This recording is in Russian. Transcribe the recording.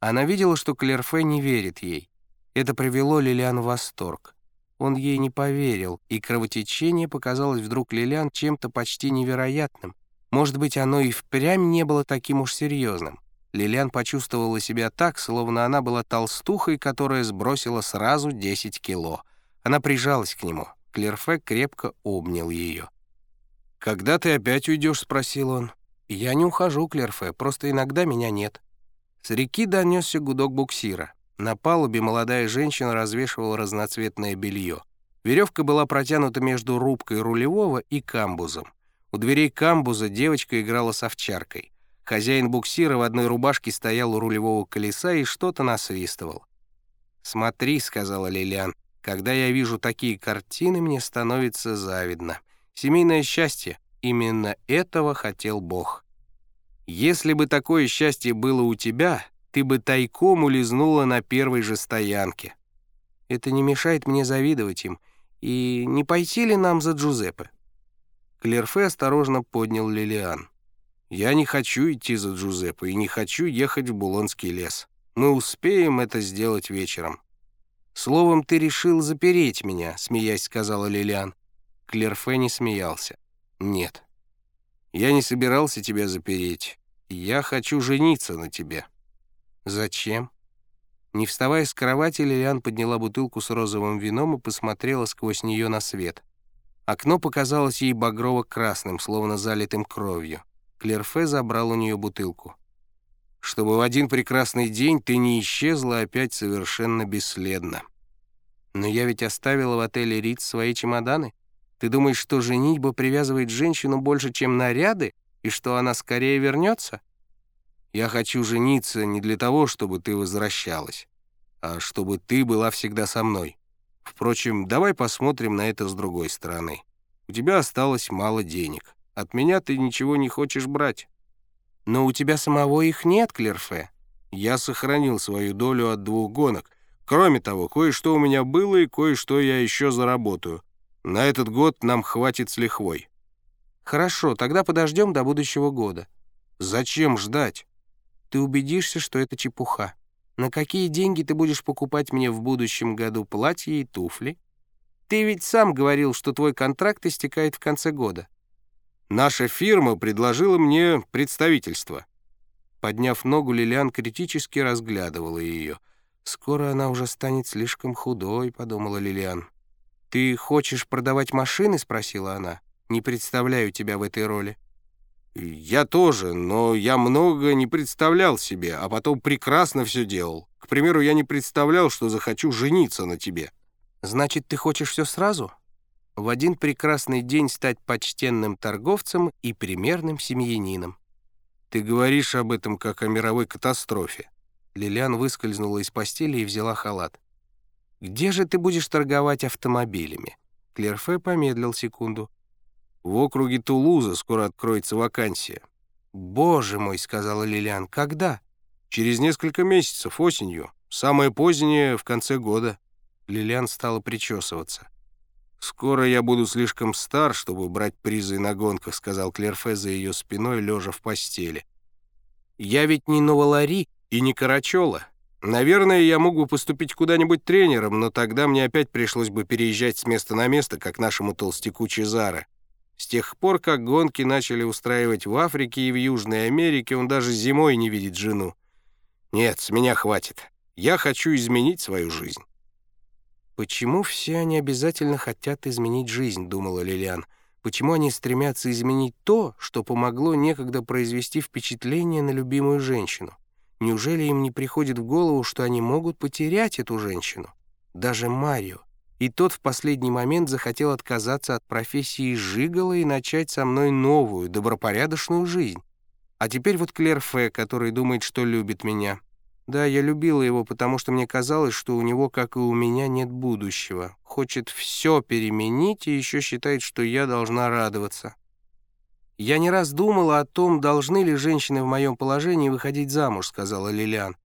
Она видела, что Клерфе не верит ей. Это привело Лилиан в восторг. Он ей не поверил, и кровотечение показалось вдруг Лилиан чем-то почти невероятным. Может быть, оно и впрямь не было таким уж серьезным. Лилиан почувствовала себя так, словно она была толстухой, которая сбросила сразу 10 кило. Она прижалась к нему. Клерфе крепко обнял ее. «Когда ты опять уйдешь?» — спросил он. «Я не ухожу, Клерфе, просто иногда меня нет». С реки донесся гудок буксира. На палубе молодая женщина развешивала разноцветное белье. Веревка была протянута между рубкой рулевого и камбузом. У дверей камбуза девочка играла с овчаркой. Хозяин буксира в одной рубашке стоял у рулевого колеса и что-то насвистывал. «Смотри», — сказала Лилиан, — «когда я вижу такие картины, мне становится завидно. Семейное счастье, именно этого хотел Бог». Если бы такое счастье было у тебя, ты бы тайком улизнула на первой же стоянке. Это не мешает мне завидовать им. И не пойти ли нам за Джузеппе?» Клерфе осторожно поднял Лилиан. «Я не хочу идти за Джузеппе и не хочу ехать в Булонский лес. Мы успеем это сделать вечером». «Словом, ты решил запереть меня», — смеясь сказала Лилиан. Клерфе не смеялся. «Нет. Я не собирался тебя запереть. «Я хочу жениться на тебе». «Зачем?» Не вставая с кровати, Лилиан подняла бутылку с розовым вином и посмотрела сквозь нее на свет. Окно показалось ей багрово-красным, словно залитым кровью. Клерфе забрал у нее бутылку. «Чтобы в один прекрасный день ты не исчезла опять совершенно бесследно». «Но я ведь оставила в отеле Риц свои чемоданы. Ты думаешь, что женитьба привязывает женщину больше, чем наряды?» И что она скорее вернется? Я хочу жениться не для того, чтобы ты возвращалась, а чтобы ты была всегда со мной. Впрочем, давай посмотрим на это с другой стороны. У тебя осталось мало денег. От меня ты ничего не хочешь брать. Но у тебя самого их нет, Клерфе. Я сохранил свою долю от двух гонок. Кроме того, кое-что у меня было и кое-что я еще заработаю. На этот год нам хватит с лихвой. «Хорошо, тогда подождем до будущего года». «Зачем ждать?» «Ты убедишься, что это чепуха. На какие деньги ты будешь покупать мне в будущем году платье и туфли? Ты ведь сам говорил, что твой контракт истекает в конце года». «Наша фирма предложила мне представительство». Подняв ногу, Лилиан критически разглядывала ее. «Скоро она уже станет слишком худой», — подумала Лилиан. «Ты хочешь продавать машины?» — спросила она. Не представляю тебя в этой роли». «Я тоже, но я много не представлял себе, а потом прекрасно все делал. К примеру, я не представлял, что захочу жениться на тебе». «Значит, ты хочешь все сразу?» В один прекрасный день стать почтенным торговцем и примерным семьянином. «Ты говоришь об этом как о мировой катастрофе». Лилиан выскользнула из постели и взяла халат. «Где же ты будешь торговать автомобилями?» Клерфе помедлил секунду. В округе Тулуза скоро откроется вакансия». «Боже мой», — сказала Лилиан, — «когда?» «Через несколько месяцев, осенью. Самое позднее — в конце года». Лилиан стала причесываться. «Скоро я буду слишком стар, чтобы брать призы на гонках», — сказал Клерфе за ее спиной, лежа в постели. «Я ведь не Новолари и не Карачола. Наверное, я мог бы поступить куда-нибудь тренером, но тогда мне опять пришлось бы переезжать с места на место, как нашему толстяку Чезаре. С тех пор, как гонки начали устраивать в Африке и в Южной Америке, он даже зимой не видит жену. Нет, с меня хватит. Я хочу изменить свою жизнь. «Почему все они обязательно хотят изменить жизнь?» — думала Лилиан. «Почему они стремятся изменить то, что помогло некогда произвести впечатление на любимую женщину? Неужели им не приходит в голову, что они могут потерять эту женщину? Даже Марио, и тот в последний момент захотел отказаться от профессии жигала и начать со мной новую, добропорядочную жизнь. А теперь вот Клерфе, который думает, что любит меня. Да, я любила его, потому что мне казалось, что у него, как и у меня, нет будущего. Хочет все переменить и еще считает, что я должна радоваться. «Я не раз думала о том, должны ли женщины в моем положении выходить замуж», — сказала Лилиан.